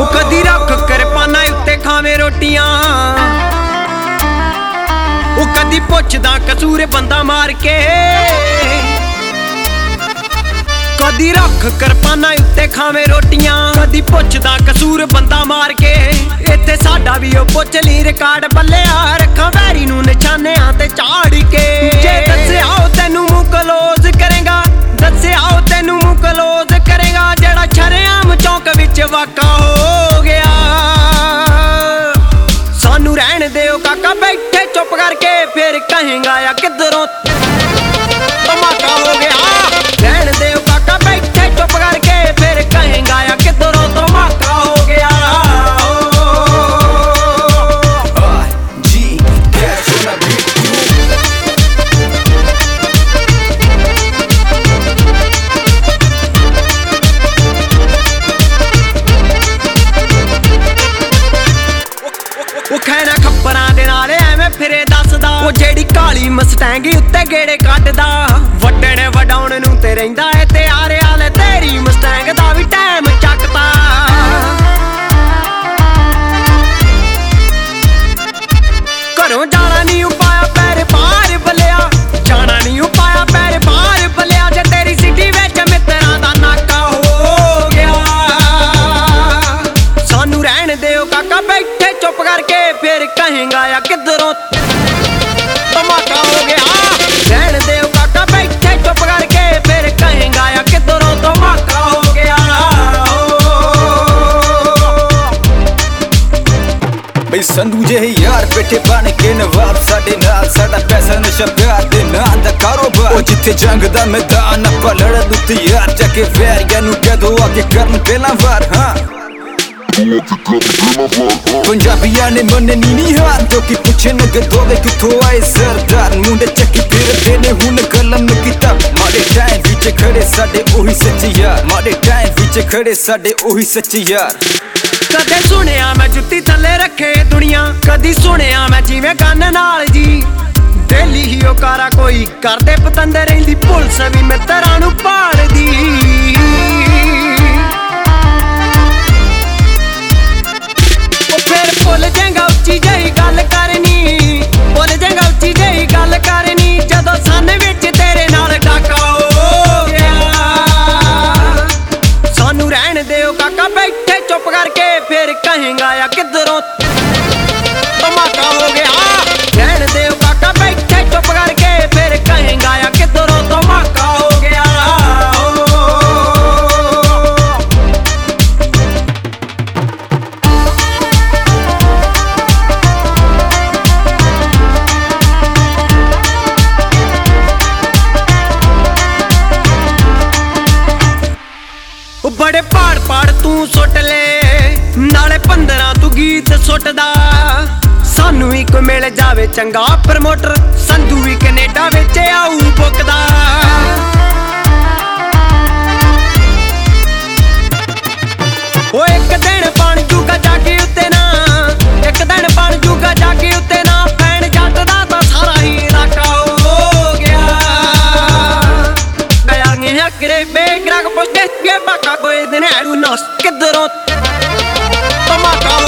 ਉਹ ਕਦੀ ਰੱਖ ਕਿਰਪਾਨਾਂ ਉੱਤੇ ਖਾਵੇ ਰੋਟੀਆਂ। ਉਹ ਕਦੀ ਪੁੱਛਦਾ ਕਸੂਰ ਬੰਦਾ ਮਾਰ ਕੇ। ਕਦੀ ਰੱਖ ਕਿਰਪਾਨਾਂ ਉੱਤੇ ਖਾਵੇਂ ਰੋਟੀਆਂ। ਕਦੀ ਪੁੱਛਦਾ ਕਸੂਰ ਬੰਦਾ ਮਾਰ ਕੇ। ਇੱਥੇ ਸਾਡਾ ਵੀ ਉਹ ਪੁੱਛ ਲਈ ਰਿਕਾਰਡ ਬੱਲਿਆ। ਰੱਖਾਂ ਵੈਰੀ ਨੂੰ ਨਿਸ਼ਾਨਿਆਂ ਤੇ ਝਾੜ ਕੇ। ਜੇ ਰਹਿਣ ਦਿਓ ਕਾਕਾ ਬੈਠੇ ਚੁੱਪ ਕਰਕੇ ਫਿਰ ਕਹੇਗਾ ਆ ਕਿੱਧਰੋਂ ਧਮਾਕਾ ਹੋ ਗਿਆ? ਕਾਲੀ ਮਸਟੈਂਗ ਉੱਤੇ ਗੇੜੇ ਕੱਢਦਾ। ਵੱਡਣੇ ਵਡਾਉਣ ਨੂੰ ਤੇ ਰਹਿੰਦਾ ਏ ਤੇ ਆਰੇ ਵਾਲੇ ਤੇਰੀ ਮਸਟੈਂਗ ਦਾ ਵੀ ਟਾਈਮ ਚੱਕਦਾ। ਘਰੋਂ ਜਾਣਾ ਨਹੀਂ ਉਪਾਇਆ, ਪੈਰ ਬਾਹਰ ਬਲਿਆ। ਜਾਣਾ ਨਹੀਂ ਉਪਾਇਆ, ਪੈਰ ਬਾਹਰ ਬਲਿਆ। ਜੇ ਤੇਰੀ ਸਿੱਟੀ ਵਿੱਚ ਮਿੱਤਰਾਂ ਦਾ ਨਾਕਾ ਹੋ ਗਿਆ। ਸਾਨੂੰ ਰਹਿਣ ਦਿਓ ਕਾਕਾ, ਬੈਠੇ ਚੁੱਪ ਕਰਕੇ ਫਿਰ ਕਹੇਗਾ ਆ ਕਿੱਧਰੋਂ ਸੰਧੂ ਜਿਹੇ ਯਾਰ ਬੈਠੇ ਬਣ ਕੇ ਨਵਾਬ ਸਾਡੇ ਨਾਲ, ਸਾਡਾ ਪੈਸਾ ਨਸ਼ਾ ਪਿਆਰ ਦੇ ਨਾਂ ਦਾ ਕਾਰੋਬਾਰ। ਉਹ ਜਿੱਥੇ ਜੰਗ ਦਾ ਮੈਦਾਨ ਆਪਾਂ ਲੜਨ ਨੂੰ ਤਿਆਰ ਜਾ ਕੇ ਵੈਰੀਆਂ ਨੂੰ ਕਦੋਂ ਆ ਕੇ ਕਰਨ ਪਹਿਲਾਂ ਵਾਰ, ਹਾਂ। ਪੰਜਾਬੀਆਂ ਨੇ ਮੰਨਣੀ ਨੀ ਹਾਰ, ਜੋ ਕਿ ਪੁੱਛੇ ਨਾ ਗਦੋਵੇ ਕਿੱਥੋਂ ਆਏ ਸਰਦਾਰ। ਮੁੰਡੇ ਚੱਕੀ ਫਿਰਦੇ ਨੇ, ਹੁਣ ਕਲਮ ਕਿਤਾਬ ਮਾੜੇ ਟਾਈਮ ਵਿੱਚ ਖੜੇ ਸਾਡੇ ਉਹੀ ਸੱਚੀ ਯਾਰ। ਮਾੜੇ ਟਾਈਮ ਵਿੱਚ ਖੜੇ ਸਾਡੇ ਉਹੀ ਸੱਚੀ ਯਾਰ। ਕਦੇ ਸੁਣਿਆ ਮੈਂ ਜੁੱਤੀ ਥੱਲੇ ਰੱਖੇ ਦੁਨੀਆ, ਕਦੀ ਸੁਣਿਆ ਮੈਂ ਜਿਵੇਂ ਕੰਨ ਨਾਲ ਜੀ। ਦਿੱਲੀ ਹੀ ਉਹ ਕਾਰਾ ਕੋਈ ਕਰਦੇ ਪਤੰਦੇ ਰਹਿੰਦੀ, ਪੁਲਿਸ ਵੀ ਮਿੱਤਰਾਂ ਨੂੰ ਪਾਲਦੀ। ਉਹ ਫਿਰ ਭੁੱਲ ਜਾਏਗਾ ਉੱਚੀ ਜਿਹੀ ਗੱਲ ਕਰਨੀ। ਕਹੇਗਾ ਆ ਕਿੱਧਰੋਂ? ਧਮਾਕਾ ਉਹ ਬੜੇ ਪਾੜ ਪਾੜ ਤੂੰ ਸੁੱਟ ਲੈ। ਨਾਲੇ 15 ਤੂੰ ਗੀਤ ਸੁੱਟਦਾ। ਸਾਨੂੰ ਇੱਕ ਮਿਲ ਜਾਵੇ ਚੰਗਾ ਪ੍ਰਮੋਟਰ ਸੰਧੂ ਵੀ ਕੈਨੇਡਾ ਵਿੱਚ ਆਊ ਬੁੱਕਦਾ mata